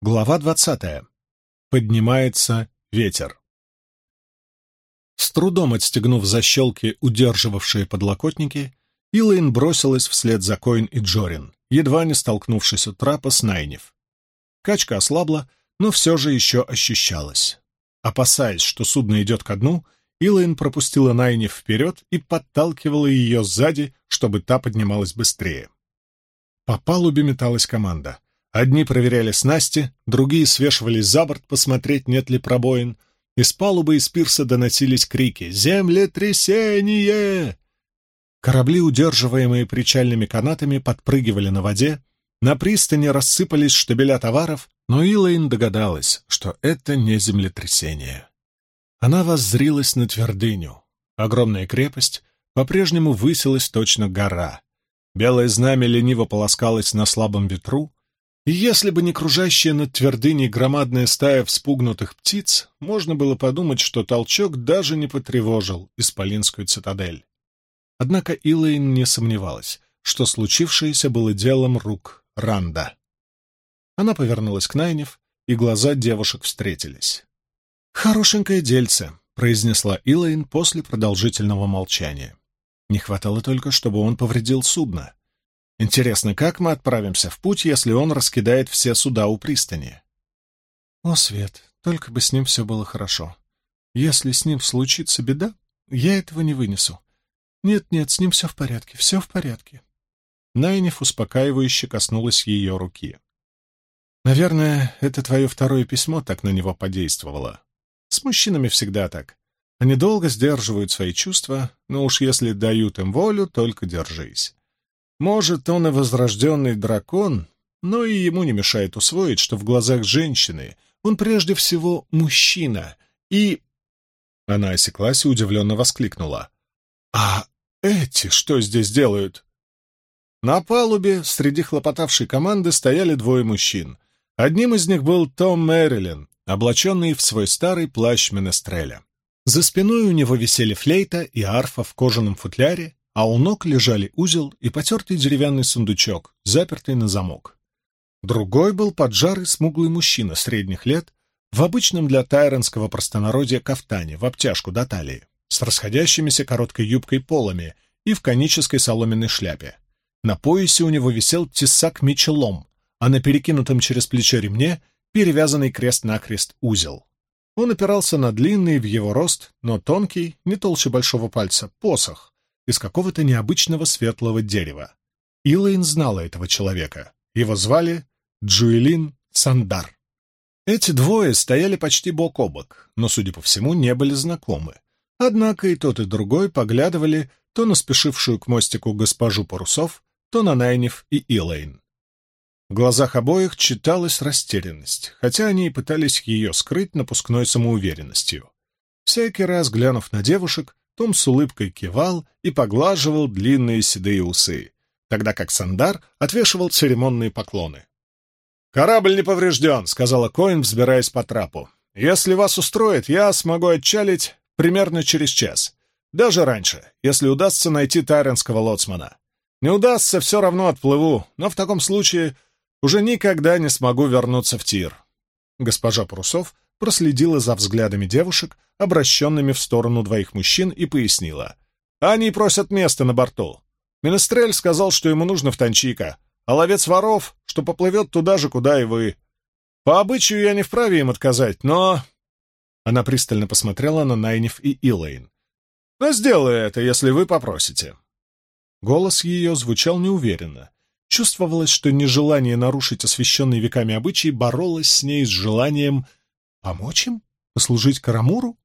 Глава двадцатая. Поднимается ветер. С трудом отстегнув защелки, удерживавшие подлокотники, Илайн бросилась вслед за Коин и Джорин, едва не столкнувшись у трапа с Найнев. Качка ослабла, но все же еще ощущалась. Опасаясь, что судно идет ко дну, Илайн пропустила Найнев вперед и подталкивала ее сзади, чтобы та поднималась быстрее. По палубе металась команда — Одни проверяли снасти, другие свешивались за борт посмотреть, нет ли пробоин. Из палубы и с пирса доносились крики «Землетрясение!». Корабли, удерживаемые причальными канатами, подпрыгивали на воде, на пристани рассыпались штабеля товаров, но Илайн догадалась, что это не землетрясение. Она воззрилась на твердыню. Огромная крепость по-прежнему высилась точно гора. Белое знамя лениво полоскалось на слабом ветру, и если бы не кружащая над твердыней громадная стая вспугнутых птиц, можно было подумать, что толчок даже не потревожил Исполинскую цитадель. Однако Илэйн не сомневалась, что случившееся было делом рук Ранда. Она повернулась к Найнев, и глаза девушек встретились. «Хорошенькое дельце», — произнесла Илэйн после продолжительного молчания. Не хватало только, чтобы он повредил судно. Интересно, как мы отправимся в путь, если он раскидает все суда у пристани? О, Свет, только бы с ним все было хорошо. Если с ним случится беда, я этого не вынесу. Нет-нет, с ним все в порядке, все в порядке. Найниф успокаивающе коснулась ее руки. Наверное, это твое второе письмо так на него подействовало. С мужчинами всегда так. Они долго сдерживают свои чувства, но уж если дают им волю, только держись. Может, он и возрожденный дракон, но и ему не мешает усвоить, что в глазах женщины он прежде всего мужчина, и... Она осеклась и удивленно воскликнула. «А эти что здесь делают?» На палубе среди хлопотавшей команды стояли двое мужчин. Одним из них был Том Мэрилин, облаченный в свой старый плащ Менестреля. За спиной у него висели флейта и арфа в кожаном футляре, а у ног лежали узел и потертый деревянный сундучок, запертый на замок. Другой был поджарый смуглый мужчина средних лет в обычном для тайронского простонародья кафтане в обтяжку до талии, с расходящимися короткой юбкой полами и в конической соломенной шляпе. На поясе у него висел тесак-мечелом, а на перекинутом через плечо ремне перевязанный крест-накрест узел. Он опирался на длинный в его рост, но тонкий, не толще большого пальца, посох, из какого-то необычного светлого дерева. Илайн знала этого человека. Его звали Джуэлин Сандар. Эти двое стояли почти бок о бок, но, судя по всему, не были знакомы. Однако и тот, и другой поглядывали то на спешившую к мостику госпожу Парусов, то на Найнев и Илайн. В глазах обоих читалась растерянность, хотя они и пытались ее скрыть напускной самоуверенностью. Всякий раз, глянув на девушек, том с улыбкой кивал и поглаживал длинные седые усы, тогда как Сандар отвешивал церемонные поклоны. «Корабль не поврежден», — сказала Коин, взбираясь по трапу. «Если вас устроит, я смогу отчалить примерно через час. Даже раньше, если удастся найти тайренского лоцмана. Не удастся, все равно отплыву, но в таком случае уже никогда не смогу вернуться в тир». Госпожа Парусов проследила за взглядами девушек, обращенными в сторону двоих мужчин, и пояснила. «Они просят места на борту. Менестрель сказал, что ему нужно в Танчика, а ловец воров, что поплывет туда же, куда и вы. По обычаю я не вправе им отказать, но...» Она пристально посмотрела на Найниф и Илэйн. «Но сделаю это, если вы попросите». Голос ее звучал неуверенно. Чувствовалось, что нежелание нарушить освященный веками обычай боролось с ней с желанием Помочь им? Послужить Карамуру?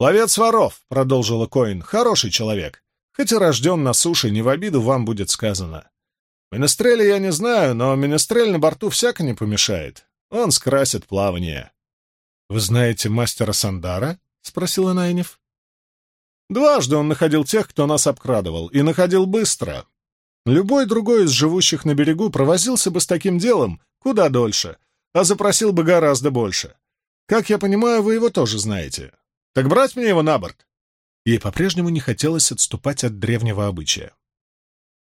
«Ловец воров», — продолжила Коин, — «хороший человек. Хоть и рожден на суше, не в обиду вам будет сказано. Менестреля я не знаю, но менестрель на борту всяко не помешает. Он скрасит плавание». «Вы знаете мастера Сандара?» — спросила Найнев. «Дважды он находил тех, кто нас обкрадывал, и находил быстро. Любой другой из живущих на берегу провозился бы с таким делом куда дольше, а запросил бы гораздо больше. Как я понимаю, вы его тоже знаете. Так брать мне его на борт?» Ей по-прежнему не хотелось отступать от древнего обычая.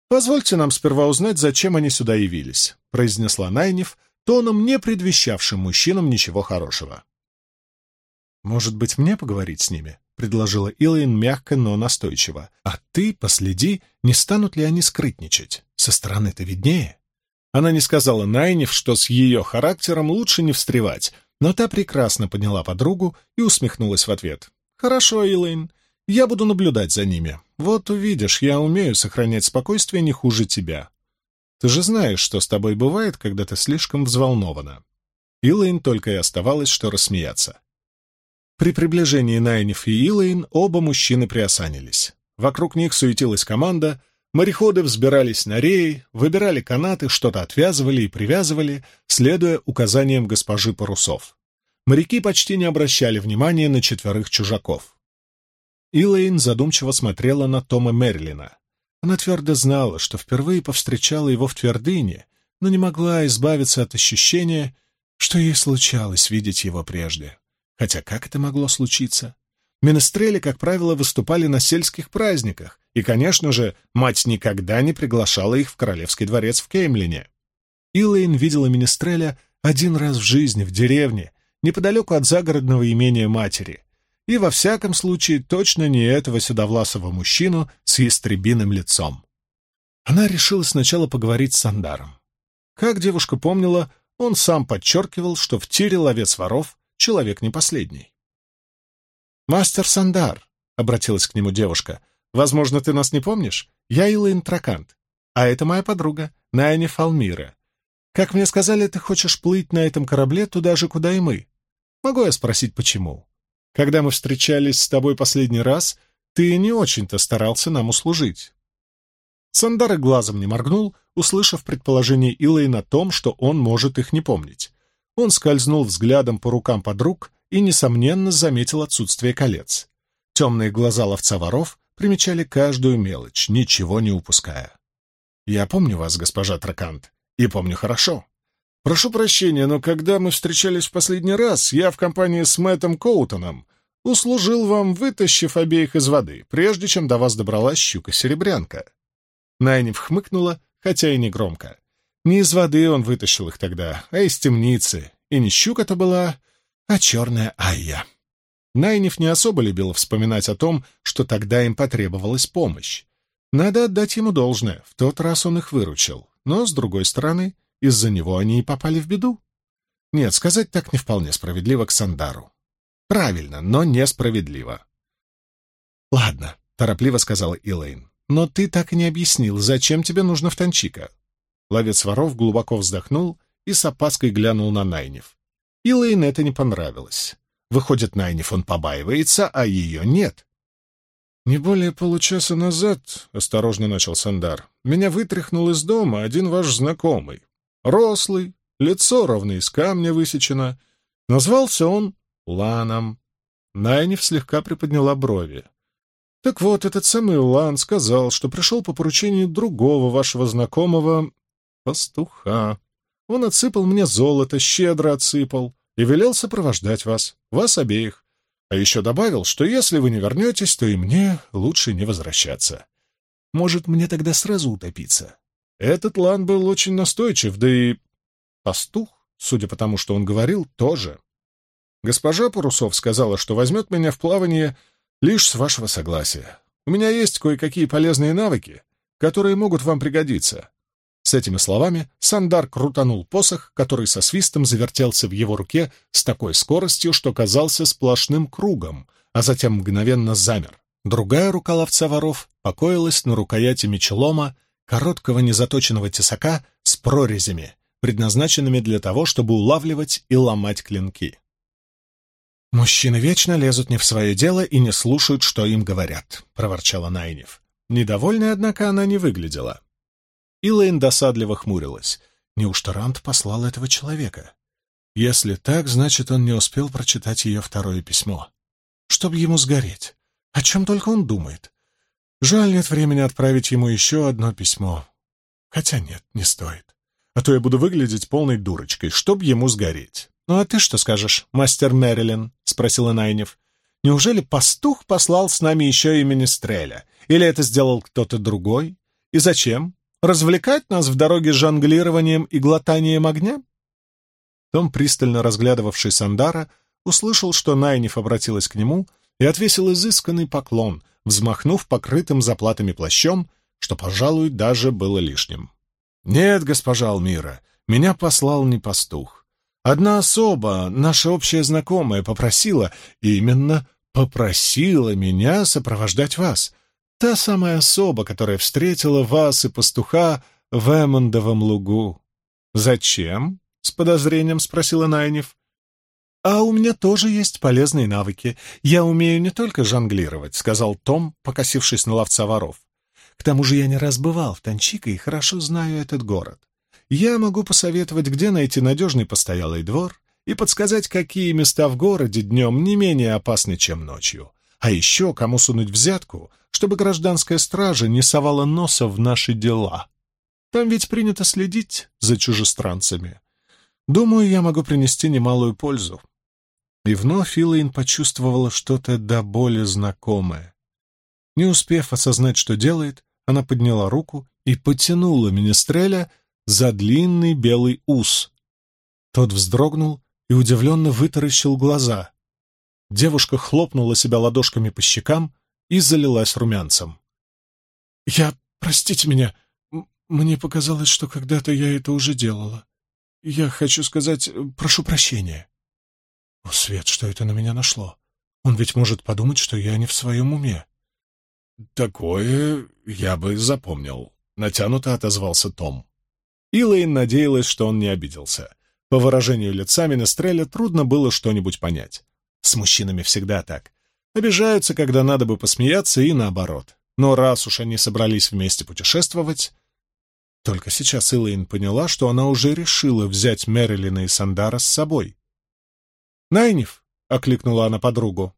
«Позвольте нам сперва узнать, зачем они сюда явились», — произнесла Найниф, тоном, не предвещавшим мужчинам ничего хорошего. «Может быть, мне поговорить с ними?» — предложила Илайн мягко, но настойчиво. «А ты последи, не станут ли они скрытничать. Со стороны-то виднее». Она не сказала Найнев, что с ее характером лучше не встревать, но та прекрасно подняла подругу и усмехнулась в ответ. «Хорошо, Илайн, я буду наблюдать за ними. Вот увидишь, я умею сохранять спокойствие не хуже тебя. Ты же знаешь, что с тобой бывает, когда ты слишком взволнована». Илайн только и оставалось, что рассмеяться. При приближении Найниф и Илайн оба мужчины приосанились. Вокруг них суетилась команда, мореходы взбирались на реи, выбирали канаты, что-то отвязывали и привязывали, следуя указаниям госпожи парусов. Моряки почти не обращали внимания на четверых чужаков. Илэйн задумчиво смотрела на Тома Мерлина. Она твердо знала, что впервые повстречала его в твердыне, но не могла избавиться от ощущения, что ей случалось видеть его прежде. Хотя как это могло случиться? Менестрели, как правило, выступали на сельских праздниках, и, конечно же, мать никогда не приглашала их в королевский дворец в Кеймлине. Илэйн видела Менестреля один раз в жизни в деревне, неподалеку от загородного имения матери, и во всяком случае точно не этого седовласого мужчину с ястребиным лицом. Она решила сначала поговорить с Сандаром. Как девушка помнила, он сам подчеркивал, что в тире ловец воров человек не последний. «Мастер Сандар», — обратилась к нему девушка, — «возможно, ты нас не помнишь? Я Илайн Тракант, а это моя подруга, Найни Фалмира. Как мне сказали, ты хочешь плыть на этом корабле туда же, куда и мы. Могу я спросить, почему? Когда мы встречались с тобой последний раз, ты не очень-то старался нам услужить». Сандар и глазом не моргнул, услышав предположение Илайна о том, что он может их не помнить. Он скользнул взглядом по рукам подруг и, несомненно, заметил отсутствие колец. Темные глаза ловца воров примечали каждую мелочь, ничего не упуская. «Я помню вас, госпожа Тракант, и помню хорошо. Прошу прощения, но когда мы встречались в последний раз, я в компании с Мэттом Коутоном услужил вам, вытащив обеих из воды, прежде чем до вас добралась щука-серебрянка». Найниф хмыкнула, хотя и не громко. Не из воды он вытащил их тогда, а из темницы. И не щука-то была, а черная Айя. Найниф не особо любил вспоминать о том, что тогда им потребовалась помощь. Надо отдать ему должное, в тот раз он их выручил. Но, с другой стороны, из-за него они и попали в беду. Нет, сказать так не вполне справедливо к Сандару. Правильно, но несправедливо. «Ладно», — торопливо сказала Илэйн, — «но ты так и не объяснил, зачем тебе нужно в Танчика?» Ловец воров глубоко вздохнул и с опаской глянул на Найнев. Илэйн это не понравилось. Выходит, Найнев он побаивается, а ее нет. «Не более получаса назад, — осторожно начал Сандар, — меня вытряхнул из дома один ваш знакомый. Рослый, лицо ровно из камня высечено. Назвался он Ланом. Найнев слегка приподняла брови. Так вот, этот самый Лан сказал, что пришел по поручению другого вашего знакомого, пастуха. Он отсыпал мне золото, щедро отсыпал, и велел сопровождать вас, вас обеих. А еще добавил, что если вы не вернетесь, то и мне лучше не возвращаться. Может, мне тогда сразу утопиться? Этот Лан был очень настойчив, да и пастух, судя по тому, что он говорил, тоже. Госпожа Парусов сказала, что возьмет меня в плавание лишь с вашего согласия. У меня есть кое-какие полезные навыки, которые могут вам пригодиться. С этими словами Сандар крутанул посох, который со свистом завертелся в его руке с такой скоростью, что казался сплошным кругом, а затем мгновенно замер. Другая рука ловца воров покоилась на рукояти мечелома, короткого незаточенного тесака с прорезями, предназначенными для того, чтобы улавливать и ломать клинки. «Мужчины вечно лезут не в свое дело и не слушают, что им говорят», — проворчала Найнев. Недовольной, однако, она не выглядела. Илэйн досадливо хмурилась. Неужто Рант послал этого человека? Если так, значит, он не успел прочитать ее второе письмо. Чтоб ему сгореть. О чем только он думает. Жаль, нет времени отправить ему еще одно письмо. Хотя нет, не стоит. А то я буду выглядеть полной дурочкой, чтоб ему сгореть. «Ну а ты что скажешь, мастер Мэрилин?» — спросила Найнев. «Неужели пастух послал с нами еще и Министреля? Или это сделал кто-то другой? И зачем? Развлекать нас в дороге жонглированием и глотанием огня? Том, пристально разглядывавший Сандара, услышал, что Найниф обратилась к нему и отвесил изысканный поклон, взмахнув покрытым заплатами плащом, что, пожалуй, даже было лишним. «Нет, госпожа Алмира, меня послал не пастух. Одна особа, наша общая знакомая, попросила, именно попросила меня сопровождать вас. Та самая особа, которая встретила вас и пастуха в Эммондовом лугу. Зачем? — с подозрением спросила Найнев. «А у меня тоже есть полезные навыки. Я умею не только жонглировать», — сказал Том, покосившись на ловца воров. «К тому же я не раз бывал в Танчико и хорошо знаю этот город. Я могу посоветовать, где найти надежный постоялый двор и подсказать, какие места в городе днем не менее опасны, чем ночью. А еще кому сунуть взятку, чтобы гражданская стража не совала носа в наши дела. Там ведь принято следить за чужестранцами. Думаю, я могу принести немалую пользу. И вновь Илайн почувствовала что-то до боли знакомое. Не успев осознать, что делает, она подняла руку и потянула Министреля за длинный белый ус. Тот вздрогнул и удивленно вытаращил глаза. Девушка хлопнула себя ладошками по щекам и залилась румянцем. «Я... простите меня, мне показалось, что когда-то я это уже делала. Я хочу сказать, прошу прощения. О, Свет, что это на меня нашло? Он ведь может подумать, что я не в своем уме. Такое я бы запомнил, натянуто отозвался Том. Илэйн надеялась, что он не обиделся. По выражению лица Менестреля трудно было что-нибудь понять. С мужчинами всегда так. Обижаются, когда надо бы посмеяться, и наоборот. Но раз уж они собрались вместе путешествовать, только сейчас Элэйн поняла, что она уже решила взять Мэрилина и Сандара с собой. «Найниф!» — окликнула она подругу.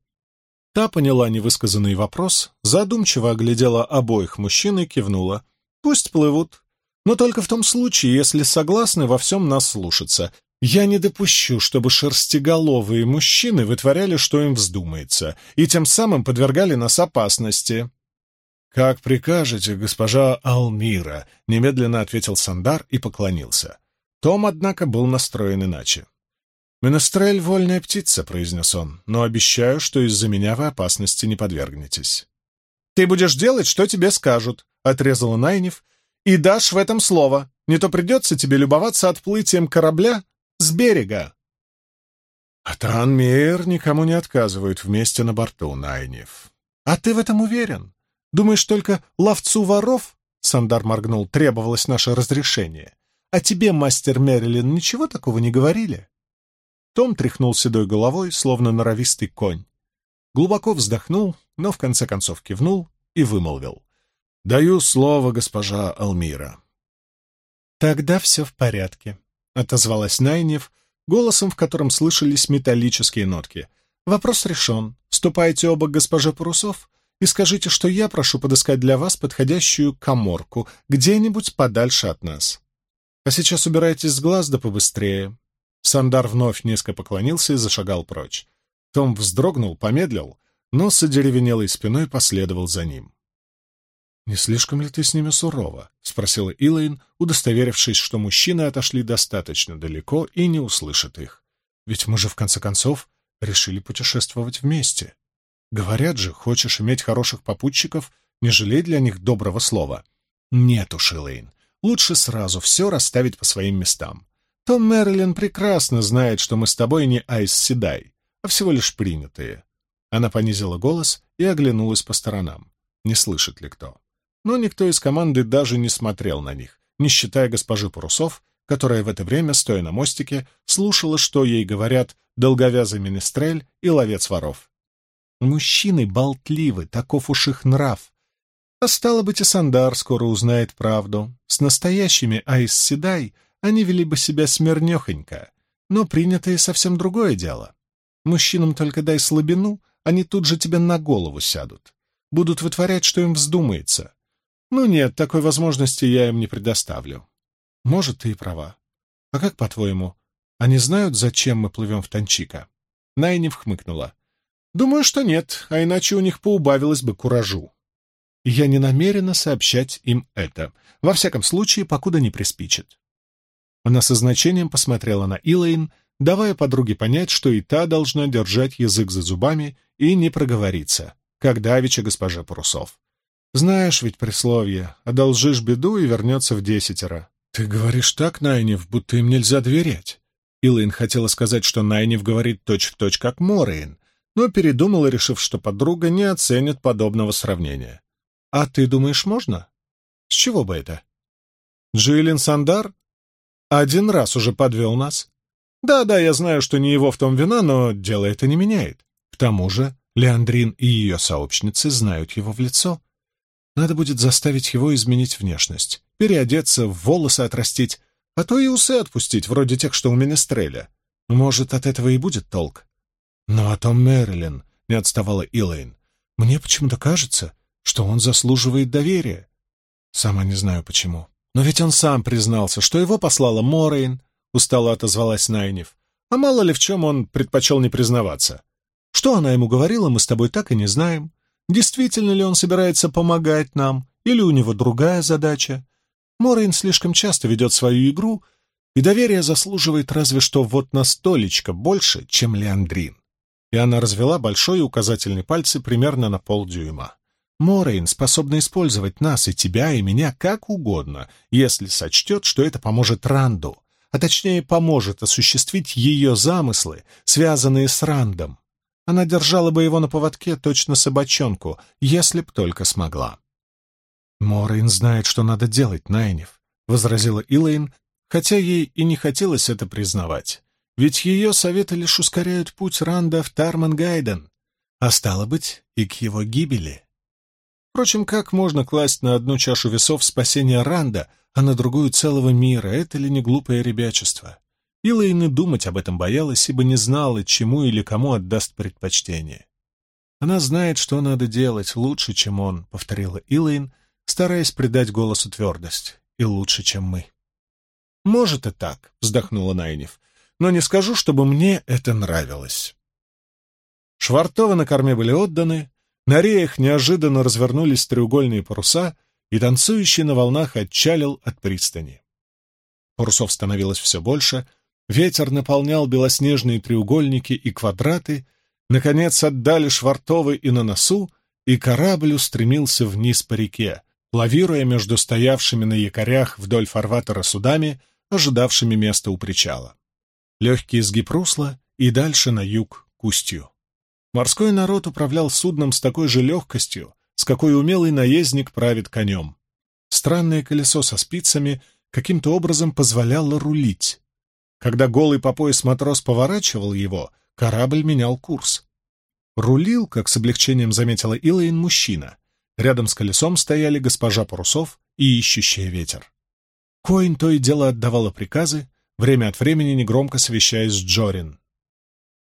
Та поняла невысказанный вопрос, задумчиво оглядела обоих мужчин и кивнула. «Пусть плывут. Но только в том случае, если согласны во всем нас слушаться. Я не допущу, чтобы шерстиголовые мужчины вытворяли, что им вздумается, и тем самым подвергали нас опасности». «Как прикажете, госпожа Алмира», — немедленно ответил Сандар и поклонился. Том, однако, был настроен иначе. «Менестрель — вольная птица», — произнес он, — «но обещаю, что из-за меня вы опасности не подвергнетесь». «Ты будешь делать, что тебе скажут», — отрезала Найнев, — «и дашь в этом слово, не то придется тебе любоваться отплытием корабля с берега». А Танмейер никому не отказывают вместе на борту, Найнев. А ты в этом уверен? Думаешь, только ловцу воров, — Сандар моргнул, — требовалось наше разрешение? А тебе, мастер Мэрилин, ничего такого не говорили? Том тряхнул седой головой, словно норовистый конь. Глубоко вздохнул, но в конце концов кивнул и вымолвил. — Даю слово, госпожа Алмира. — Тогда все в порядке, — отозвалась Найнев, голосом, в котором слышались металлические нотки. — Вопрос решен. Ступайте оба к госпоже Парусов и скажите, что я прошу подыскать для вас подходящую коморку где-нибудь подальше от нас. А сейчас убирайтесь с глаз да побыстрее». Сандар вновь низко поклонился и зашагал прочь. Том вздрогнул, помедлил, но с одеревенелой спиной последовал за ним. «Не слишком ли ты с ними сурова?» — спросила Илэйн, удостоверившись, что мужчины отошли достаточно далеко и не услышат их. «Ведь мы же, в конце концов, решили путешествовать вместе». Говорят же, хочешь иметь хороших попутчиков, не жалей для них доброго слова. Нет уж, Элэйн, лучше сразу все расставить по своим местам. Том Мерлин прекрасно знает, что мы с тобой не Айс Седай, а всего лишь принятые. Она понизила голос и оглянулась по сторонам. Не слышит ли кто? Но никто из команды даже не смотрел на них, не считая госпожи Парусов, которая в это время, стоя на мостике, слушала, что ей говорят долговязый министрель и ловец воров. Мужчины болтливы, таков уж их нрав. А стало быть, и Сандар скоро узнает правду. С настоящими Айс Седай они вели бы себя смирнехонько, но принятое совсем другое дело. Мужчинам только дай слабину, они тут же тебе на голову сядут. Будут вытворять, что им вздумается. Ну нет, такой возможности я им не предоставлю. Может, ты и права. А как, по-твоему, они знают, зачем мы плывем в Танчика? Найнев хмыкнула. Думаю, что нет, а иначе у них поубавилось бы куражу. Я не намерена сообщать им это, во всяком случае, покуда не приспичит. Она со значением посмотрела на Илэйн, давая подруге понять, что и та должна держать язык за зубами и не проговориться, как давеча госпожа Парусов. Знаешь ведь присловие «одолжишь беду и вернется в десятеро». Ты говоришь так, Найнев, будто им нельзя доверять. Илайн хотела сказать, что Найнев говорит точь-в-точь, точь, как Морейн, но передумала, решив, что подруга не оценит подобного сравнения. «А ты думаешь, можно? С чего бы это?» «Джиллин Сандар один раз уже подвел нас. Да-да, я знаю, что не его в том вина, но дело это не меняет. К тому же Леандрин и ее сообщницы знают его в лицо. Надо будет заставить его изменить внешность, переодеться, волосы отрастить, а то и усы отпустить, вроде тех, что у Менестреля. Может, от этого и будет толк. Но о том Мэрилин не отставала Илэйн. Мне почему-то кажется, что он заслуживает доверия. Сама не знаю почему. Но ведь он сам признался, что его послала Морейн, устало отозвалась Найнев. А мало ли в чем он предпочел не признаваться. Что она ему говорила, мы с тобой так и не знаем. Действительно ли он собирается помогать нам, или у него другая задача? Морейн слишком часто ведет свою игру, и доверие заслуживает разве что вот на столечко больше, чем Леандрин. И она развела большой и указательный пальцы примерно на полдюйма. Морейн способна использовать нас и тебя, и меня как угодно, если сочтет, что это поможет Ранду, а точнее поможет осуществить ее замыслы, связанные с Рандом. Она держала бы его на поводке точно собачонку, если б только смогла. «Морейн знает, что надо делать, Найнев», — возразила Илэйн, хотя ей и не хотелось это признавать. Ведь ее советы лишь ускоряют путь Ранда в Тармангайден, а стало быть, и к его гибели. Впрочем, как можно класть на одну чашу весов спасение Ранда, а на другую целого мира? Это ли не глупое ребячество? Илэйн и думать об этом боялась, ибо не знала, чему или кому отдаст предпочтение. «Она знает, что надо делать лучше, чем он», — повторила Илэйн, стараясь придать голосу твердость. «И лучше, чем мы». «Может и так», — вздохнула Найнев, «но не скажу, чтобы мне это нравилось». Швартовы на корме были отданы, на реях неожиданно развернулись треугольные паруса, и танцующий на волнах отчалил от пристани. Парусов становилось все больше, ветер наполнял белоснежные треугольники и квадраты, наконец отдали швартовы и на носу, и корабль устремился вниз по реке, лавируя между стоявшими на якорях вдоль фарватера судами, ожидавшими места у причала. Легкий изгиб русла и дальше на юг к устью. Морской народ управлял судном с такой же легкостью, с какой умелый наездник правит конем. Странное колесо со спицами каким-то образом позволяло рулить. Когда голый по пояс матрос поворачивал его, корабль менял курс. Рулил, как с облегчением заметила Илайн, мужчина. Рядом с колесом стояли госпожа Парусов и ищущая ветер. Коин то и дело отдавала приказы, время от времени негромко совещаясь с Джорин.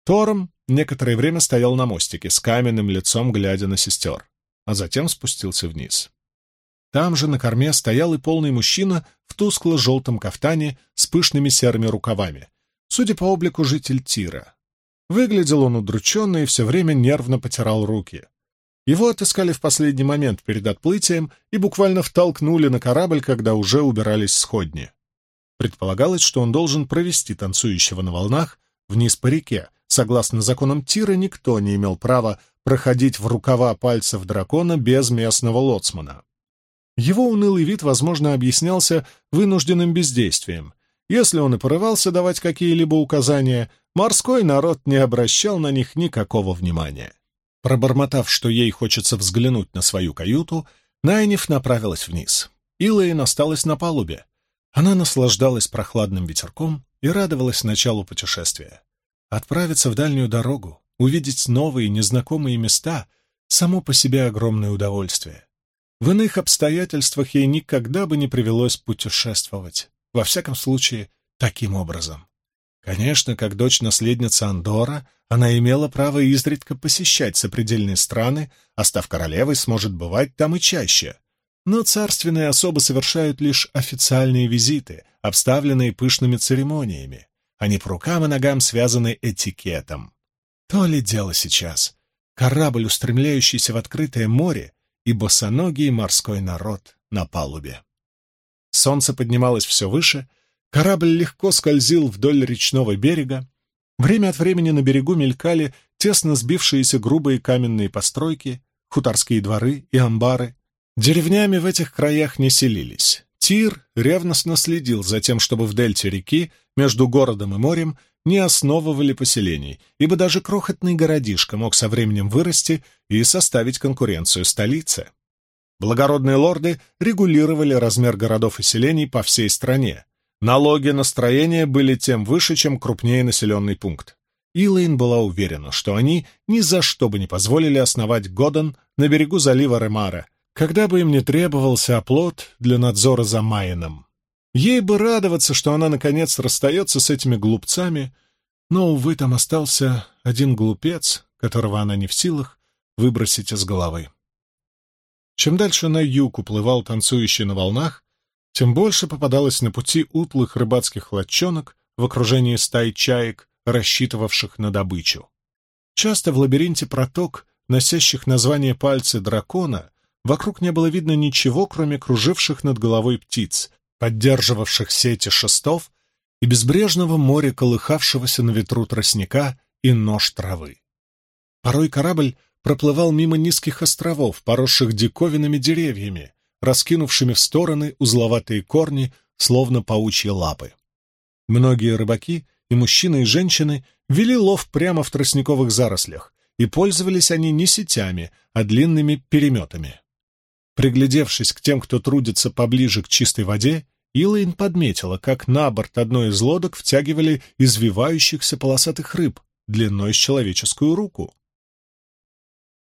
Тором некоторое время стоял на мостике, с каменным лицом глядя на сестер, а затем спустился вниз. Там же на корме стоял и полный мужчина в тускло-желтом кафтане с пышными серыми рукавами, судя по облику житель Тира. Выглядел он удрученно и все время нервно потирал руки. Его отыскали в последний момент перед отплытием и буквально втолкнули на корабль, когда уже убирались сходни. Предполагалось, что он должен провести танцующего на волнах вниз по реке, Согласно законам Тира, никто не имел права проходить в рукава пальцев дракона без местного лоцмана. Его унылый вид, возможно, объяснялся вынужденным бездействием. Если он и порывался давать какие-либо указания, морской народ не обращал на них никакого внимания. Пробормотав, что ей хочется взглянуть на свою каюту, Найниф направилась вниз. Илэйн осталась на палубе. Она наслаждалась прохладным ветерком и радовалась началу путешествия. Отправиться в дальнюю дорогу, увидеть новые незнакомые места — само по себе огромное удовольствие. В иных обстоятельствах ей никогда бы не привелось путешествовать, во всяком случае, таким образом. Конечно, как дочь-наследница Андора, она имела право изредка посещать сопредельные страны, а став королевой, сможет бывать там и чаще. Но царственные особы совершают лишь официальные визиты, обставленные пышными церемониями. Они по рукам и ногам связаны этикетом. То ли дело сейчас. Корабль, устремляющийся в открытое море, и босоногий морской народ на палубе. Солнце поднималось все выше, корабль легко скользил вдоль речного берега, Время от времени на берегу мелькали тесно сбившиеся грубые каменные постройки, хуторские дворы и амбары. Деревнями в этих краях не селились. Тир ревностно следил за тем, чтобы в дельте реки, между городом и морем, не основывали поселений, ибо даже крохотный городишко мог со временем вырасти и составить конкуренцию столице. Благородные лорды регулировали размер городов и селений по всей стране. Налоги на строение были тем выше, чем крупнее населенный пункт. Илэйн была уверена, что они ни за что бы не позволили основать Годен на берегу залива Ремара, когда бы им не требовался оплот для надзора за Майеном. Ей бы радоваться, что она, наконец, расстается с этими глупцами, но, увы, там остался один глупец, которого она не в силах выбросить из головы. Чем дальше на юг уплывал танцующий на волнах, тем больше попадалось на пути утлых рыбацких лодчонок в окружении стай чаек, рассчитывавших на добычу. Часто в лабиринте проток, носящих название пальцы дракона, вокруг не было видно ничего, кроме круживших над головой птиц, поддерживавших сети шестов и безбрежного моря, колыхавшегося на ветру тростника и нож травы. Порой корабль проплывал мимо низких островов, поросших диковинными деревьями, раскинувшими в стороны узловатые корни, словно паучьи лапы. Многие рыбаки, и мужчины, и женщины, вели лов прямо в тростниковых зарослях, и пользовались они не сетями, а длинными переметами. Приглядевшись к тем, кто трудится поближе к чистой воде, Илайн подметила, как на борт одной из лодок втягивали извивающихся полосатых рыб длиной с человеческую руку.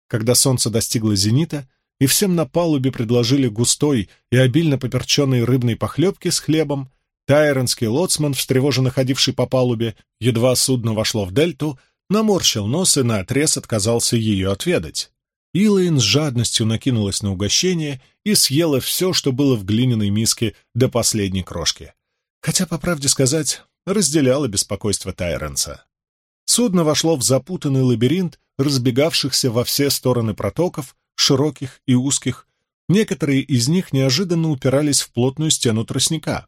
Когда солнце достигло зенита, и всем на палубе предложили густой и обильно поперченной рыбной похлебки с хлебом, тайронский лоцман, встревоженно ходивший по палубе, едва судно вошло в дельту, наморщил нос и наотрез отказался ее отведать. Илайн с жадностью накинулась на угощение и съела все, что было в глиняной миске до последней крошки. Хотя, по правде сказать, разделяла беспокойство Тайренса. Судно вошло в запутанный лабиринт разбегавшихся во все стороны протоков, широких и узких. Некоторые из них неожиданно упирались в плотную стену тростника.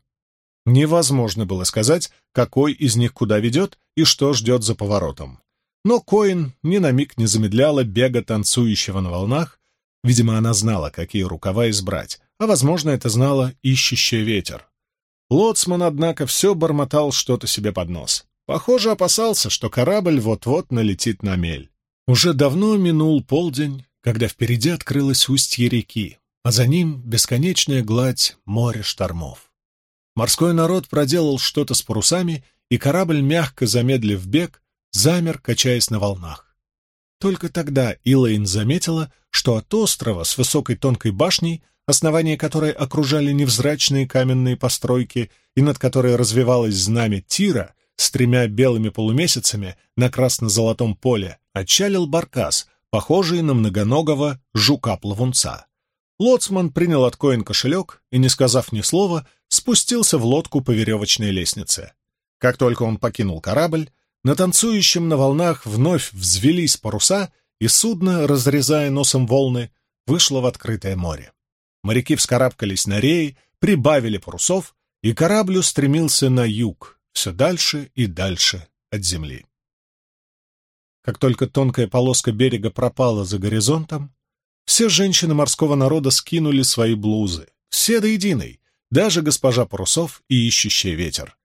Невозможно было сказать, какой из них куда ведет и что ждет за поворотом. Но Коин ни на миг не замедляла бега танцующего на волнах. Видимо, она знала, какие рукава избрать, а, возможно, это знала ищущий ветер. Лоцман, однако, все бормотал что-то себе под нос. Похоже, опасался, что корабль вот-вот налетит на мель. Уже давно минул полдень, когда впереди открылось устье реки, а за ним бесконечная гладь моря штормов. Морской народ проделал что-то с парусами, и корабль, мягко замедлив бег, замер, качаясь на волнах. Только тогда Илэйн заметила, что от острова с высокой тонкой башней, основание которой окружали невзрачные каменные постройки и над которой развивалось знамя Тира с тремя белыми полумесяцами на красно-золотом поле, отчалил баркас, похожий на многоногого жука-плавунца. Лоцман принял от Коин кошелек и, не сказав ни слова, спустился в лодку по веревочной лестнице. Как только он покинул корабль, на танцующем на волнах вновь взвелись паруса, и судно, разрезая носом волны, вышло в открытое море. Моряки вскарабкались на реи, прибавили парусов, и корабль устремился на юг, все дальше и дальше от земли. Как только тонкая полоска берега пропала за горизонтом, все женщины морского народа скинули свои блузы, все до единой, даже госпожа парусов и ищущая ветер.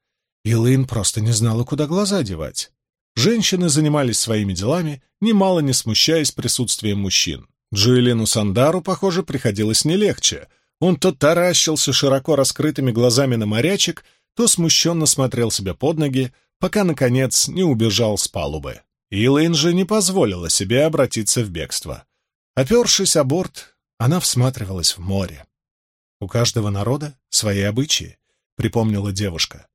Илайн просто не знала, куда глаза девать. Женщины занимались своими делами, немало не смущаясь присутствием мужчин. Джуэлину Сандару, похоже, приходилось не легче. Он то таращился широко раскрытыми глазами на морячек, то смущенно смотрел себе под ноги, пока, наконец, не убежал с палубы. Илайн же не позволила себе обратиться в бегство. Опершись о борт, она всматривалась в море. «У каждого народа свои обычаи», — припомнила девушка.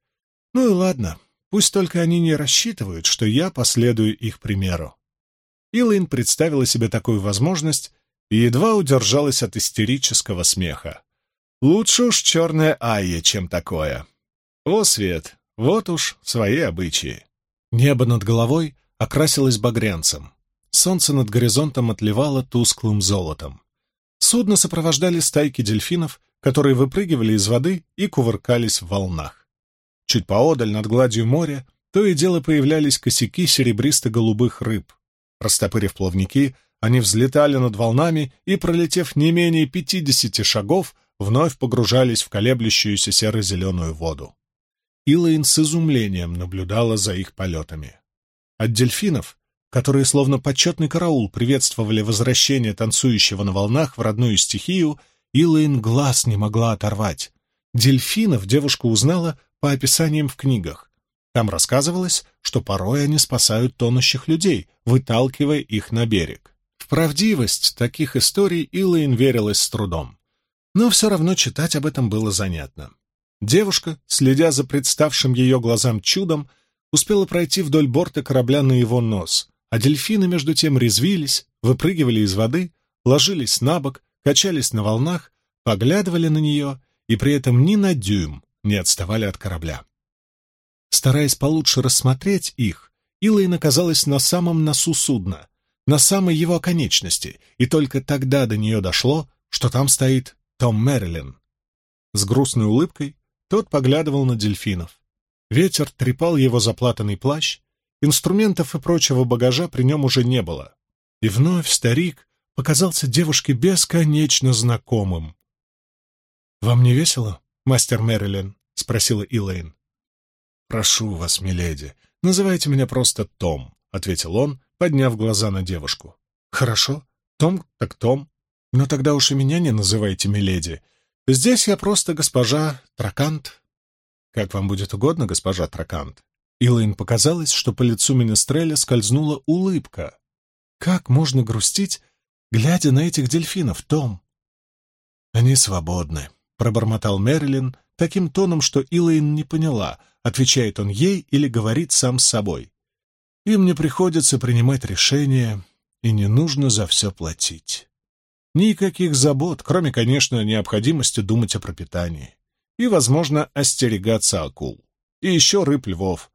Ну и ладно, пусть только они не рассчитывают, что я последую их примеру. Илайн представила себе такую возможность и едва удержалась от истерического смеха. Лучше уж черная Айя, чем такое. О, свет, вот уж свои обычаи. Небо над головой окрасилось багрянцем. Солнце над горизонтом отливало тусклым золотом. Судно сопровождали стайки дельфинов, которые выпрыгивали из воды и кувыркались в волнах. Чуть поодаль, над гладью моря, то и дело появлялись косяки серебристо-голубых рыб. Растопырив плавники, они взлетали над волнами и, пролетев не менее пятидесяти шагов, вновь погружались в колеблющуюся серо-зеленую воду. Илайн с изумлением наблюдала за их полетами. От дельфинов, которые словно почетный караул приветствовали возвращение танцующего на волнах в родную стихию, Илайн глаз не могла оторвать. Дельфинов девушка узнала по описаниям в книгах. Там рассказывалось, что порой они спасают тонущих людей, выталкивая их на берег. В правдивость таких историй Илайн верилась с трудом. Но все равно читать об этом было занятно. Девушка, следя за представшим ее глазам чудом, успела пройти вдоль борта корабля на его нос, а дельфины между тем резвились, выпрыгивали из воды, ложились на бок, качались на волнах, поглядывали на нее и при этом ни на дюйм не отставали от корабля. Стараясь получше рассмотреть их, Илайн оказалась на самом носу судна, на самой его оконечности, и только тогда до нее дошло, что там стоит Том Мэрилин. С грустной улыбкой тот поглядывал на дельфинов. Ветер трепал его заплатанный плащ, инструментов и прочего багажа при нем уже не было. И вновь старик показался девушке бесконечно знакомым. «Вам не весело, мастер Мэрилин?» — спросила Илэйн. «Прошу вас, миледи, называйте меня просто Том», — ответил он, подняв глаза на девушку. «Хорошо, Том так Том. Но тогда уж и меня не называйте миледи. Здесь я просто госпожа Тракант. Как вам будет угодно, госпожа Тракант. Илайн показалось, что по лицу Министреля скользнула улыбка. Как можно грустить, глядя на этих дельфинов, Том? Они свободны, пробормотал Мерлин таким тоном, что Илайн не поняла, отвечает он ей или говорит сам с собой. Им не приходится принимать решения, и не нужно за все платить. Никаких забот, кроме, конечно, необходимости думать о пропитании. И, возможно, остерегаться акул. И еще рыб-львов.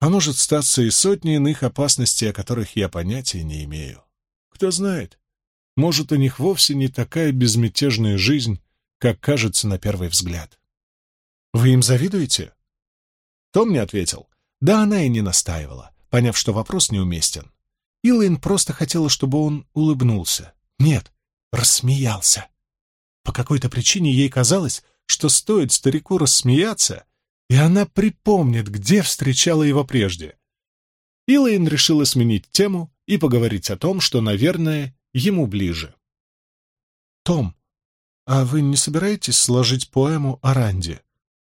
А может, статься и сотни иных опасностей, о которых я понятия не имею. Кто знает, может, у них вовсе не такая безмятежная жизнь, как кажется на первый взгляд. «Вы им завидуете?» Том не ответил. Да она и не настаивала, поняв, что вопрос неуместен. Илайн просто хотела, чтобы он улыбнулся. Нет, рассмеялся. По какой-то причине ей казалось, что стоит старику рассмеяться, и она припомнит, где встречала его прежде. Илайн решила сменить тему и поговорить о том, что, наверное, ему ближе. «Том, а вы не собираетесь сложить поэму о Ранде?»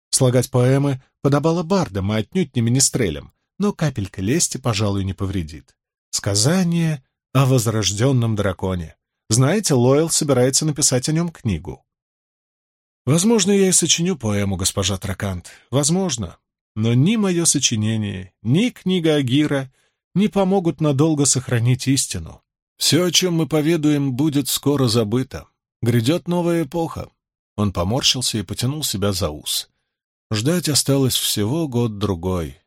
Слагать поэмы подобало бардам, а отнюдь не министрелям, но капелька лести, пожалуй, не повредит. Сказание о возрожденном драконе. Знаете, Лойл собирается написать о нем книгу. Возможно, я и сочиню поэму, госпожа Тракант. Возможно. Но ни мое сочинение, ни книга Агира не помогут надолго сохранить истину. Все, о чем мы поведуем, будет скоро забыто. Грядет новая эпоха. Он поморщился и потянул себя за ус. Ждать осталось всего год-другой.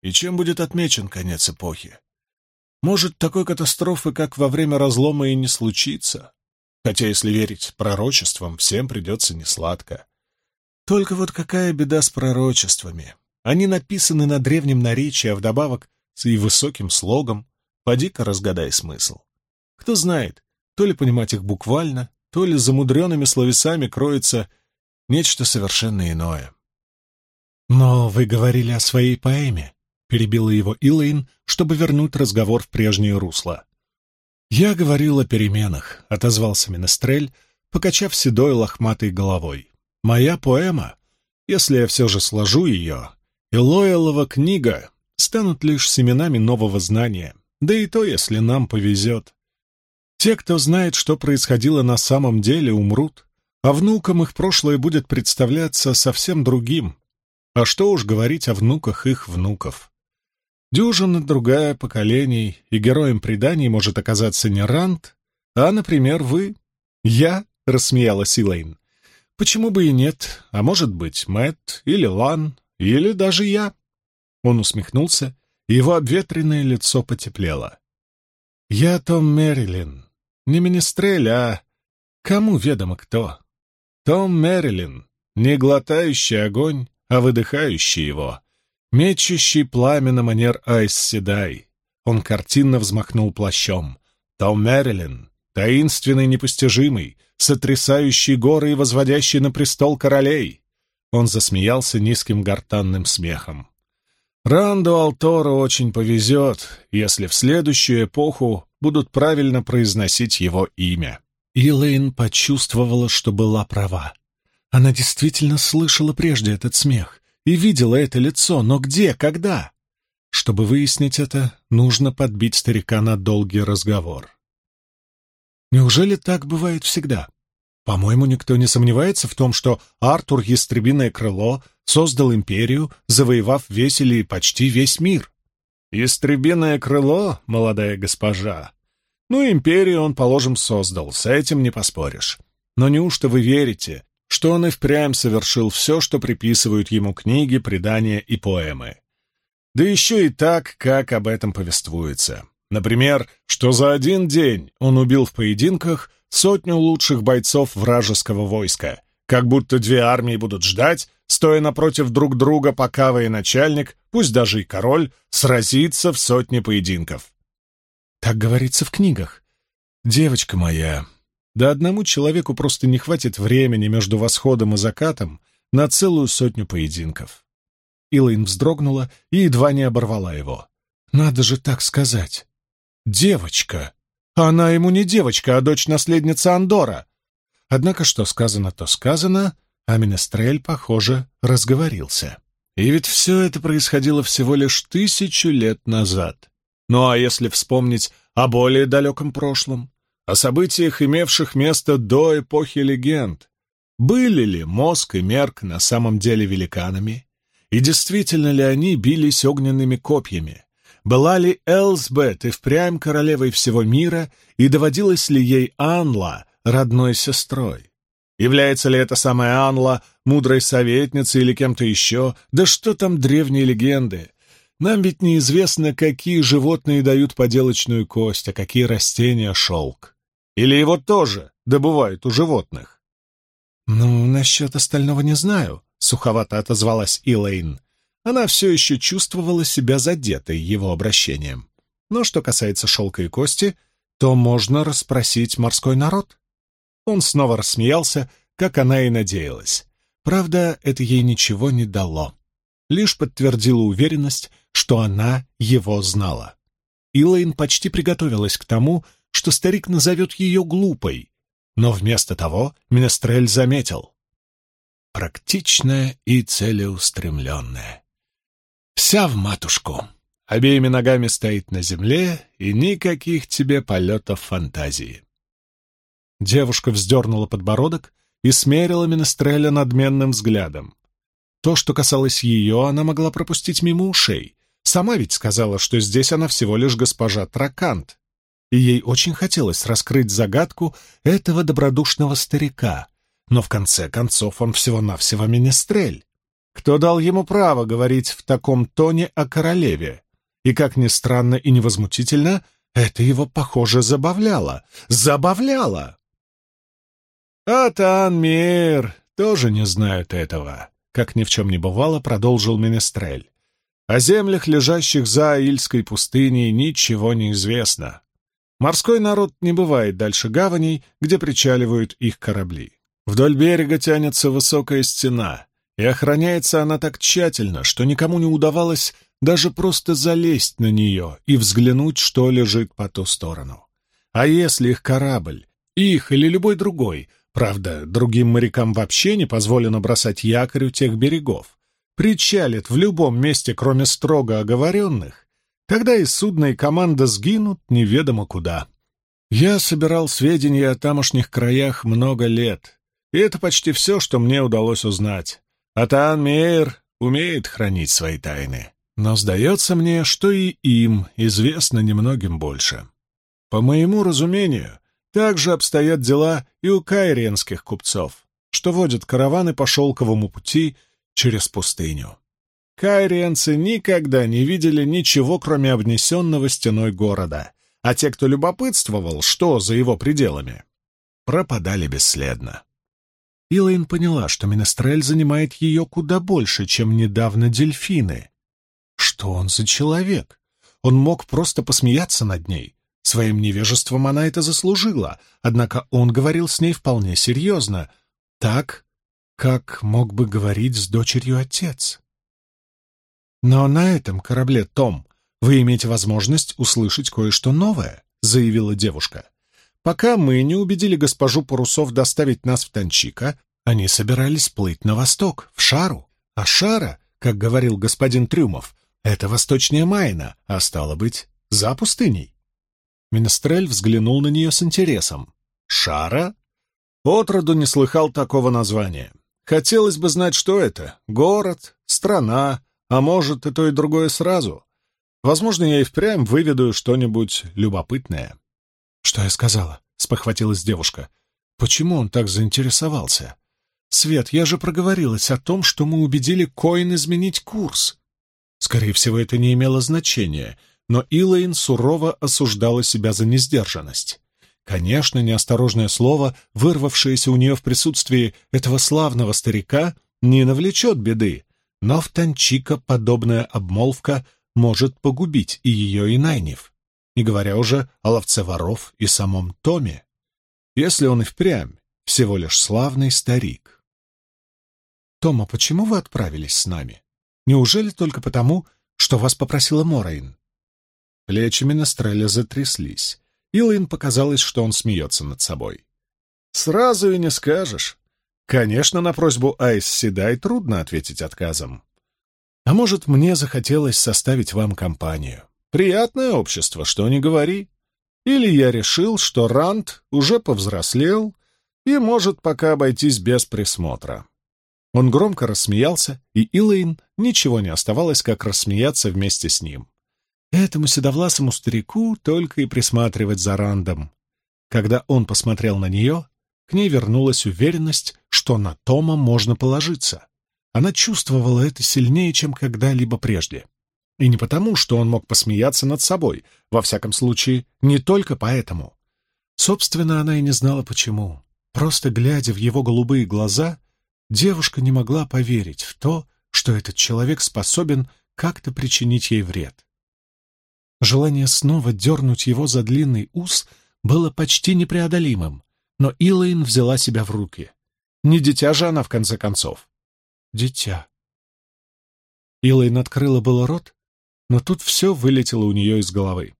И чем будет отмечен конец эпохи? Может, такой катастрофы, как во время разлома, и не случится. Хотя, если верить пророчествам, всем придется несладко. Только вот какая беда с пророчествами. Они написаны на древнем наречии, а вдобавок с и высоким слогом. Поди-ка разгадай смысл. Кто знает, то ли понимать их буквально, то ли за мудреными словесами кроется нечто совершенно иное. «Но вы говорили о своей поэме», — перебила его Илэйн, чтобы вернуть разговор в прежнее русло. «Я говорил о переменах», — отозвался Менестрель, покачав седой лохматой головой. «Моя поэма, если я все же сложу ее, и Лоэлова книга станут лишь семенами нового знания, да и то, если нам повезет. Те, кто знает, что происходило на самом деле, умрут, а внукам их прошлое будет представляться совсем другим. А что уж говорить о внуках их внуков. Дюжина другая поколений, и героем преданий может оказаться не Рант, а, например, вы. Я, — рассмеялась Илэйн. Почему бы и нет, а может быть, Мэтт или Лан, или даже я. Он усмехнулся, и его обветренное лицо потеплело. Я Том Мэрилин, не Министрель, а кому ведомо кто. Том Мэрилин, не глотающий огонь, а выдыхающий его. мечущий пламя на манер Айс Седай. Он картинно взмахнул плащом. Том Мэрилин, таинственный, непостижимый, сотрясающий горы и возводящий на престол королей. Он засмеялся низким гортанным смехом. Ранду Алтору очень повезет, если в следующую эпоху будут правильно произносить его имя. Илэйн почувствовала, что была права. Она действительно слышала прежде этот смех и видела это лицо, но где, когда? Чтобы выяснить это, нужно подбить старика на долгий разговор. Неужели так бывает всегда? По-моему, никто не сомневается в том, что Артур Ястребиное Крыло создал империю, завоевав весь или почти весь мир. Ястребиное Крыло, молодая госпожа. Ну, империю он, положим, создал, с этим не поспоришь. Но неужто вы верите, что он и впрямь совершил все, что приписывают ему книги, предания и поэмы? Да еще и так, как об этом повествуется. Например, что за один день он убил в поединках сотню лучших бойцов вражеского войска, как будто две армии будут ждать, стоя напротив друг друга, пока военачальник, пусть даже и король, сразится в сотне поединков. Так говорится в книгах. Девочка моя, да одному человеку просто не хватит времени между восходом и закатом на целую сотню поединков. Илайн вздрогнула и едва не оборвала его. Надо же так сказать. Девочка. Она ему не девочка, а дочь-наследница Андора. Однако, что сказано, то сказано, а Менестрель, похоже, разговорился. И ведь все это происходило всего лишь тысячу лет назад. Ну а если вспомнить о более далеком прошлом, о событиях, имевших место до эпохи легенд, были ли Мозг и Мерк на самом деле великанами? И действительно ли они бились огненными копьями? Была ли Элсбет и впрямь королевой всего мира, и доводилась ли ей Анла родной сестрой? Является ли эта самая Анла мудрой советницей или кем-то еще? Да что там древние легенды? Нам ведь неизвестно, какие животные дают поделочную кость, а какие растения — шелк. Или его тоже добывают у животных? «Ну, насчет остального не знаю», — суховато отозвалась Илэйн. Она все еще чувствовала себя задетой его обращением. Но что касается шелка и кости, то можно расспросить морской народ. Он снова рассмеялся, как она и надеялась. Правда, это ей ничего не дало. Лишь подтвердило уверенность, что она его знала. Илэйн почти приготовилась к тому, что старик назовет ее глупой, но вместо того Менестрель заметил. Практичная и целеустремленная. Вся в матушку. Обеими ногами стоит на земле, и никаких тебе полетов фантазии. Девушка вздернула подбородок и смерила Менестреля надменным взглядом. То, что касалось ее, она могла пропустить мимо ушей. Сама ведь сказала, что здесь она всего лишь госпожа Тракант. И ей очень хотелось раскрыть загадку этого добродушного старика. Но в конце концов он всего-навсего Менестрель. Кто дал ему право говорить в таком тоне о королеве? И, как ни странно и невозмутительно, это его, похоже, забавляло. Забавляло! А Танмир тоже не знают этого, как ни в чем не бывало, продолжил Менестрель. О землях, лежащих за Аильской пустыней, ничего не известно. Морской народ не бывает дальше гаваней, где причаливают их корабли. Вдоль берега тянется высокая стена, и охраняется она так тщательно, что никому не удавалось даже просто залезть на нее и взглянуть, что лежит по ту сторону. А если их корабль, их или любой другой, правда, другим морякам вообще не позволено бросать якорь у тех берегов, причалит в любом месте, кроме строго оговоренных, тогда и судно, и команда сгинут неведомо куда. Я собирал сведения о тамошних краях много лет, и это почти все, что мне удалось узнать. Атан Мейер умеет хранить свои тайны, но сдается мне, что и им известно немногим больше. По моему разумению, так же обстоят дела и у кайренских купцов, что водят караваны по шелковому пути через пустыню. Кайриенцы никогда не видели ничего, кроме обнесенного стеной города, а те, кто любопытствовал, что за его пределами, пропадали бесследно. Илайн поняла, что Менестрель занимает ее куда больше, чем недавно дельфины. Что он за человек? Он мог просто посмеяться над ней. Своим невежеством она это заслужила, однако он говорил с ней вполне серьезно, так, как мог бы говорить с дочерью отец. «Но на этом корабле, Том, вы имеете возможность услышать кое-что новое», — заявила девушка. «Пока мы не убедили госпожу Парусов доставить нас в Танчика, они собирались плыть на восток, в Шару. А Шара, как говорил господин Трюмов, это восточная Майна, а стало быть, за пустыней». Минестрель взглянул на нее с интересом. «Шара?» Отроду не слыхал такого названия. Хотелось бы знать, что это. Город, страна, а может, и то, и другое сразу. Возможно, я и впрямь выведу что-нибудь любопытное. «Что я сказала?» — спохватилась девушка. «Почему он так заинтересовался?» «Свет, я же проговорилась о том, что мы убедили Коин изменить курс». Скорее всего, это не имело значения, но Илэйн сурово осуждала себя за несдержанность. Конечно, неосторожное слово, вырвавшееся у нее в присутствии этого славного старика, не навлечет беды, но в Танчика подобная обмолвка может погубить и ее, и Найнев, не говоря уже о ловце воров и самом Томе, если он и впрямь всего лишь славный старик. «Тома, почему вы отправились с нами? Неужели только потому, что вас попросила Морейн?» Плечи Менестреля затряслись. Илайн показалось, что он смеется над собой. «Сразу и не скажешь. Конечно, на просьбу Айс Седай трудно ответить отказом. А может, мне захотелось составить вам компанию. Приятное общество, что не говори. Или я решил, что Рант уже повзрослел и может пока обойтись без присмотра». Он громко рассмеялся, и Илайн ничего не оставалось, как рассмеяться вместе с ним. Этому седовласому старику только и присматривать за Рандом. Когда он посмотрел на нее, к ней вернулась уверенность, что на Тома можно положиться. Она чувствовала это сильнее, чем когда-либо прежде. И не потому, что он мог посмеяться над собой, во всяком случае, не только поэтому. Собственно, она и не знала почему. Просто глядя в его голубые глаза, девушка не могла поверить в то, что этот человек способен как-то причинить ей вред. Желание снова дернуть его за длинный ус было почти непреодолимым, но Илайн взяла себя в руки. Не дитя же она, в конце концов. Дитя. Илайн открыла было рот, но тут все вылетело у нее из головы.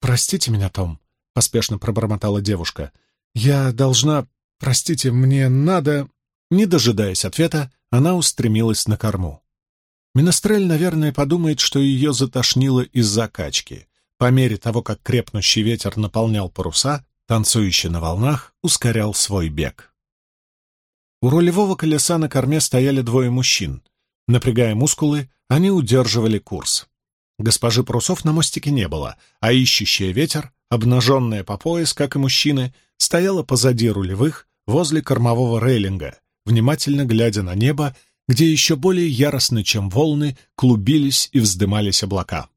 «Простите меня, Том», — поспешно пробормотала девушка. «Я должна... Простите, мне надо...» Не дожидаясь ответа, она устремилась на корму. Минестрель, наверное, подумает, что ее затошнило из-за качки. По мере того, как крепнущий ветер наполнял паруса, танцующий на волнах ускорял свой бег. У рулевого колеса на корме стояли двое мужчин. Напрягая мускулы, они удерживали курс. Госпожи парусов на мостике не было, а ищущая ветер, обнаженная по пояс, как и мужчины, стояла позади рулевых, возле кормового рейлинга, внимательно глядя на небо где еще более яростно, чем волны, клубились и вздымались облака.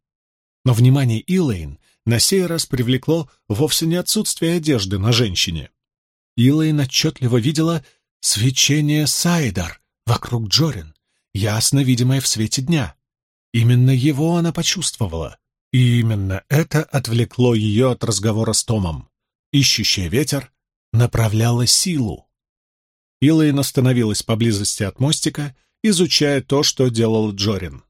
Но внимание Илэйн на сей раз привлекло вовсе не отсутствие одежды на женщине. Илэйн отчетливо видела свечение Сайдар вокруг Джорин, ясно видимое в свете дня. Именно его она почувствовала, и именно это отвлекло ее от разговора с Томом. Ищущая ветер направляла силу. Илайн остановилась поблизости от мостика, изучая то, что делал Джорин.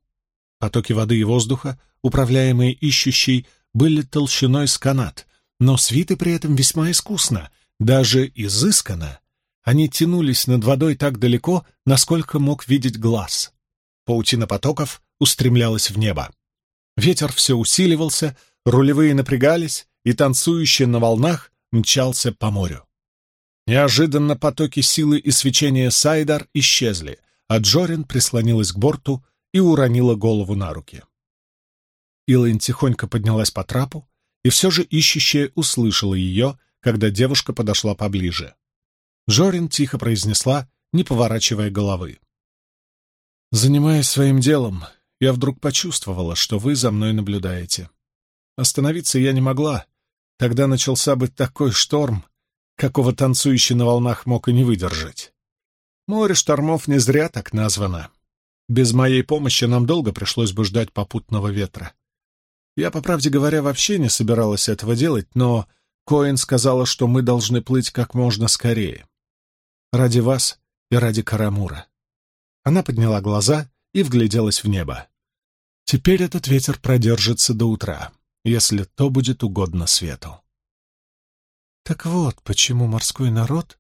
Потоки воды и воздуха, управляемые ищущей, были толщиной с канат, но свиты при этом весьма искусно, даже изысканно. Они тянулись над водой так далеко, насколько мог видеть глаз. Паутина потоков устремлялась в небо. Ветер все усиливался, рулевые напрягались, и танцующий на волнах мчался по морю. Неожиданно потоки силы и свечения Сайдар исчезли, а Джорин прислонилась к борту и уронила голову на руки. Илайн тихонько поднялась по трапу, и все же ищущая услышала ее, когда девушка подошла поближе. Джорин тихо произнесла, не поворачивая головы. «Занимаясь своим делом, я вдруг почувствовала, что вы за мной наблюдаете. Остановиться я не могла. Тогда начался бы такой шторм, какого танцующий на волнах мог и не выдержать. Море штормов не зря так названо. Без моей помощи нам долго пришлось бы ждать попутного ветра. Я, по правде говоря, вообще не собиралась этого делать, но Коэн сказала, что мы должны плыть как можно скорее. Ради вас и ради Карамура. Она подняла глаза и вгляделась в небо. Теперь этот ветер продержится до утра, если то будет угодно свету. Так вот, почему морской народ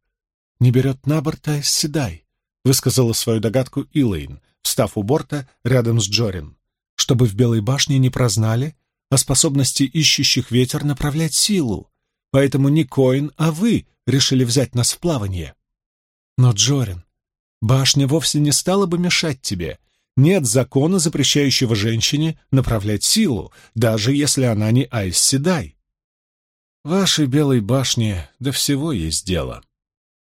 не берет на борт Айсседай, высказала свою догадку Илэйн, встав у борта рядом с Джорин, чтобы в Белой башне не прознали о способности ищущих ветер направлять силу, поэтому не Коин, а вы решили взять нас в плавание. Но, Джорин, башня вовсе не стала бы мешать тебе. Нет закона, запрещающего женщине направлять силу, даже если она не Айс Седай. Вашей белой башне до всего есть дело.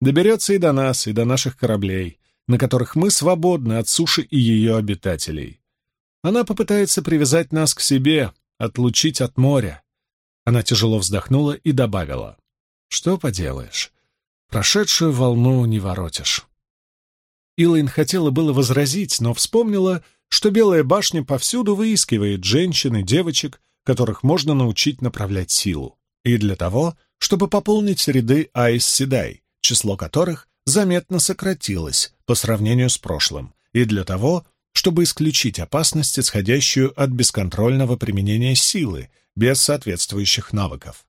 Доберется и до нас, и до наших кораблей, на которых мы свободны от суши и ее обитателей. Она попытается привязать нас к себе, отлучить от моря. Она тяжело вздохнула и добавила. Что поделаешь, прошедшую волну не воротишь. Илайн хотела было возразить, но вспомнила, что Белая башня повсюду выискивает женщин и девочек, которых можно научить направлять силу. И для того, чтобы пополнить ряды Айс Седай, число которых заметно сократилось по сравнению с прошлым, и для того, чтобы исключить опасность, исходящую от бесконтрольного применения силы без соответствующих навыков.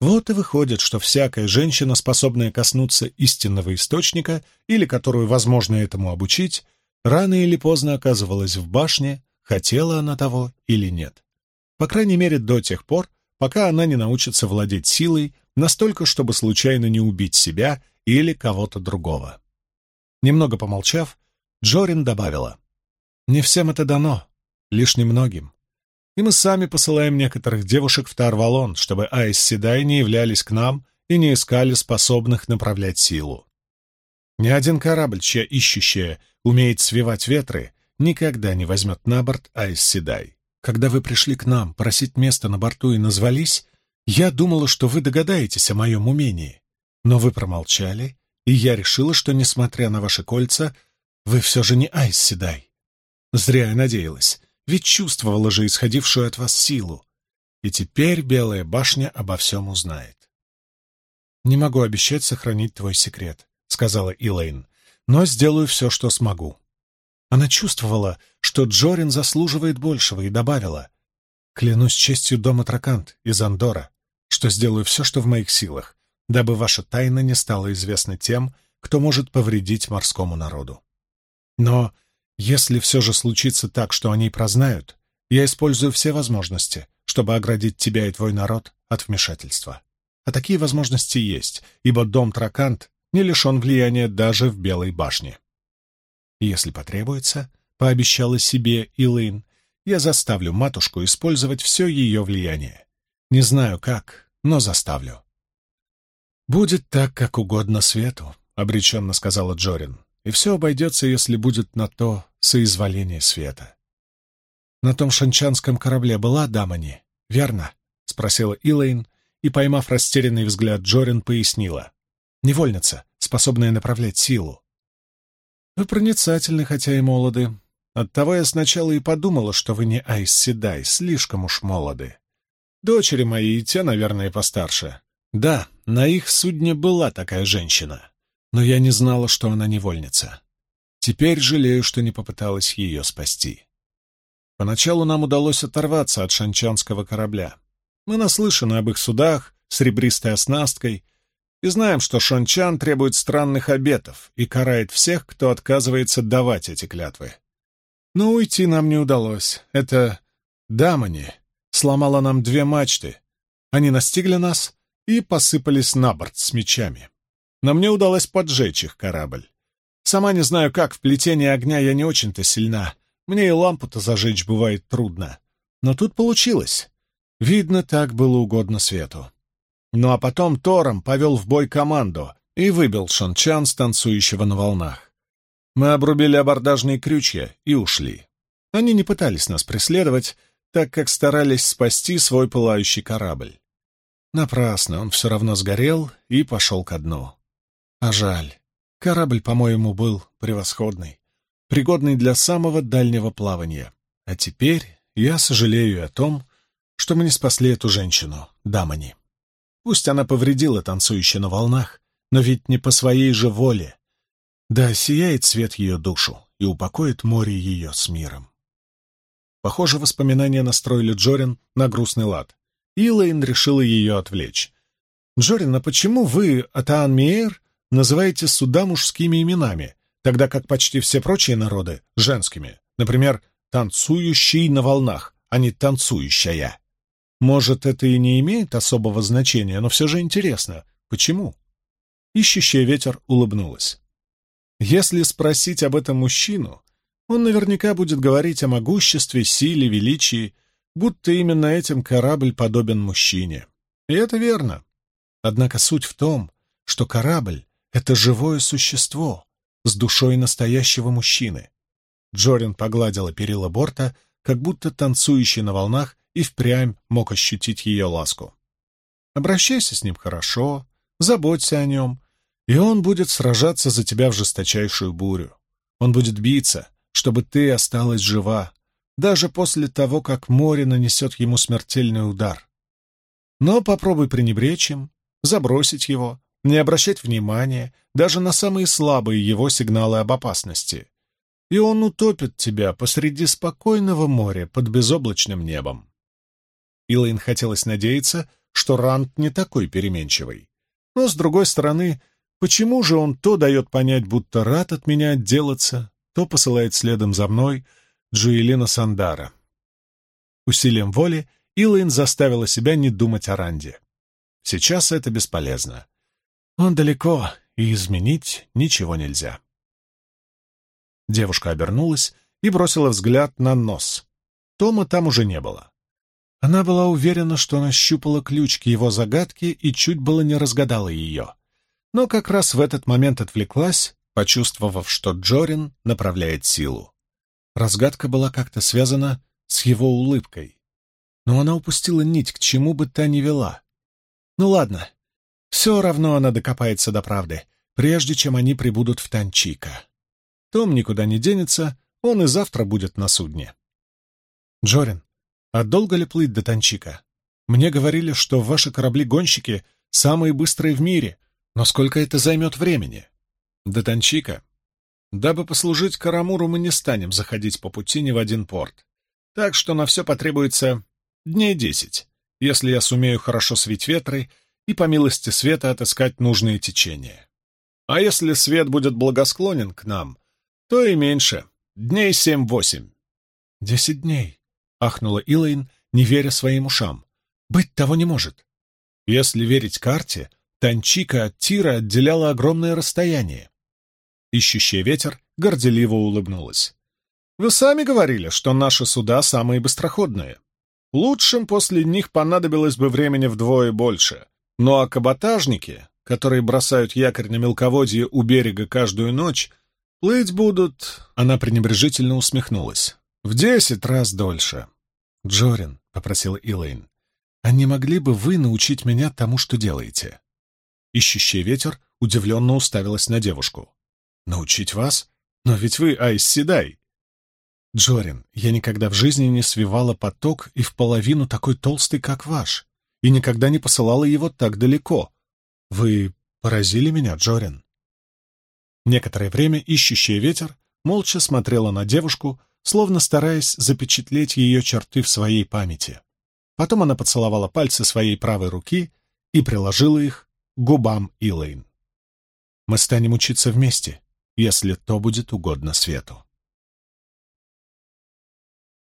Вот и выходит, что всякая женщина, способная коснуться истинного источника или которую возможно этому обучить, рано или поздно оказывалась в башне, хотела она того или нет. По крайней мере, до тех пор, пока она не научится владеть силой настолько, чтобы случайно не убить себя или кого-то другого. Немного помолчав, Джорин добавила, «Не всем это дано, лишь немногим и мы сами посылаем некоторых девушек в Тарвалон, чтобы Айс Седай не являлись к нам и не искали способных направлять силу. Ни один корабль, чья ищущая умеет свивать ветры, никогда не возьмет на борт Айс Седай. Когда вы пришли к нам просить место на борту и назвались, я думала, что вы догадаетесь о моем умении. Но вы промолчали, и я решила, что, несмотря на ваши кольца, вы все же не Айс Седай. Зря я надеялась. Ведь чувствовала же исходившую от вас силу. И теперь Белая башня обо всем узнает. «Не могу обещать сохранить твой секрет», — сказала Илэйн, «но сделаю все, что смогу». Она чувствовала, что Джорин заслуживает большего, и добавила, «Клянусь честью дома Тракант из Андора, что сделаю все, что в моих силах, дабы ваша тайна не стала известна тем, кто может повредить морскому народу. Но если все же случится так, что они прознают, я использую все возможности, чтобы оградить тебя и твой народ от вмешательства. А такие возможности есть, ибо дом Тракант не лишен влияния даже в Белой башне. если потребуется, пообещала себе Илын, я заставлю матушку использовать все ее влияние. Не знаю как, но заставлю. «Будет так, как угодно свету», — обреченно сказала Джорин и все обойдется, если будет на то соизволение света. «На том шанчанском корабле была Дамани, верно?» — спросила Илэйн, и, поймав растерянный взгляд, Джорин пояснила. «Невольница, способная направлять силу». «Вы проницательны, хотя и молоды. Оттого я сначала и подумала, что вы не Айс Седай, слишком уж молоды. Дочери мои и те, наверное, постарше. Да, на их судне была такая женщина но я не знала, что она невольница. Теперь жалею, что не попыталась ее спасти. Поначалу нам удалось оторваться от шанчанского корабля. Мы наслышаны об их судах с ребристой оснасткой и знаем, что Шанчан требует странных обетов и карает всех, кто отказывается давать эти клятвы. Но уйти нам не удалось. Это Дамани сломала нам две мачты. Они настигли нас и посыпались на борт с мечами но мне удалось поджечь их корабль. Сама не знаю как, в плетении огня я не очень-то сильна. Мне и лампу-то зажечь бывает трудно. Но тут получилось. Видно, так было угодно свету. Ну а потом Тором повел в бой команду и выбил Шончан с танцующего на волнах. Мы обрубили абордажные крючья и ушли. Они не пытались нас преследовать, так как старались спасти свой пылающий корабль. Напрасно, он все равно сгорел и пошел ко дну. А жаль. Корабль, по-моему, был превосходный. пригодный для самого дальнего плавания. А теперь я сожалею о том, что мы не спасли эту женщину, Дамани. Пусть она повредила танцующей на волнах, но ведь не по своей же воле. Да сияет свет ее душу и упокоит море ее с миром. Похоже, воспоминания настроили Джорин на грустный лад. Илэйн решила ее отвлечь. «Джорин, а почему вы, Атаан Миэр, называете суда мужскими именами, тогда как почти все прочие народы — женскими? Например, танцующий на волнах, а не танцующая. Может, это и не имеет особого значения, но все же интересно. Почему?» Ищущая ветер улыбнулась. «Если спросить об этом мужчину, он наверняка будет говорить о могуществе, силе, величии, будто именно этим корабль подобен мужчине. И это верно. Однако суть в том, что корабль — это живое существо с душой настоящего мужчины. Джорин погладила перила борта, как будто танцующий на волнах, и впрямь мог ощутить ее ласку. Обращайся с ним хорошо, заботься о нем, и он будет сражаться за тебя в жесточайшую бурю. Он будет биться, чтобы ты осталась жива, даже после того, как море нанесет ему смертельный удар. Но попробуй пренебречь им, забросить его, не обращать внимания даже на самые слабые его сигналы об опасности. И он утопит тебя посреди спокойного моря под безоблачным небом. Илайн хотелось надеяться, что Рант не такой переменчивый. Но, с другой стороны, почему же он то дает понять, будто рад от меня отделаться, то посылает следом за мной Джуэлина Сандара? Усилием воли Илайн заставила себя не думать о Ранде. Сейчас это бесполезно. Он далеко, и изменить ничего нельзя. Девушка обернулась и бросила взгляд на нос. Тома там уже не было. Она была уверена, что нащупала ключ к его загадке и чуть было не разгадала ее. Но как раз в этот момент отвлеклась, почувствовав, что Джорин направляет силу. Разгадка была как-то связана с его улыбкой. Но она упустила нить, к чему бы та ни вела. Ну ладно, все равно она докопается до правды, прежде чем они прибудут в Танчика. Том никуда не денется, он и завтра будет на судне. Джорин, а долго ли плыть до Танчика? Мне говорили, что ваши корабли-гонщики самые быстрые в мире, но сколько это займет времени? До Танчика? Дабы послужить Карамуру, мы не станем заходить по пути ни в один порт. Так что на все потребуется дней десять если я сумею хорошо свить ветры и, по милости света, отыскать нужные течения. А если свет будет благосклонен к нам, то и меньше, дней семь-восемь. «Десять дней», — ахнула Илэйн, не веря своим ушам. «Быть того не может». Если верить карте, Танчика от Тира отделяла огромное расстояние. Ищущая ветер горделиво улыбнулась. «Вы сами говорили, что наши суда самые быстроходные. Лучшим после них понадобилось бы времени вдвое больше. Ну а каботажники, которые бросают якорь на мелководье у берега каждую ночь, плыть будут...» Она пренебрежительно усмехнулась. «В десять раз дольше». «Джорин», — попросил Илэйн, — «а не могли бы вы научить меня тому, что делаете?» Ищущий ветер удивленно уставилась на девушку. «Научить вас? Но ведь вы Айс Седай. Джорин, я никогда в жизни не свивала поток и в половину такой толстый, как ваш, и никогда не посылала его так далеко. Вы поразили меня, Джорин. Некоторое время ищущая ветер молча смотрела на девушку, словно стараясь запечатлеть ее черты в своей памяти. Потом она поцеловала пальцы своей правой руки и приложила их к губам Илэйн. «Мы станем учиться вместе, если то будет угодно свету».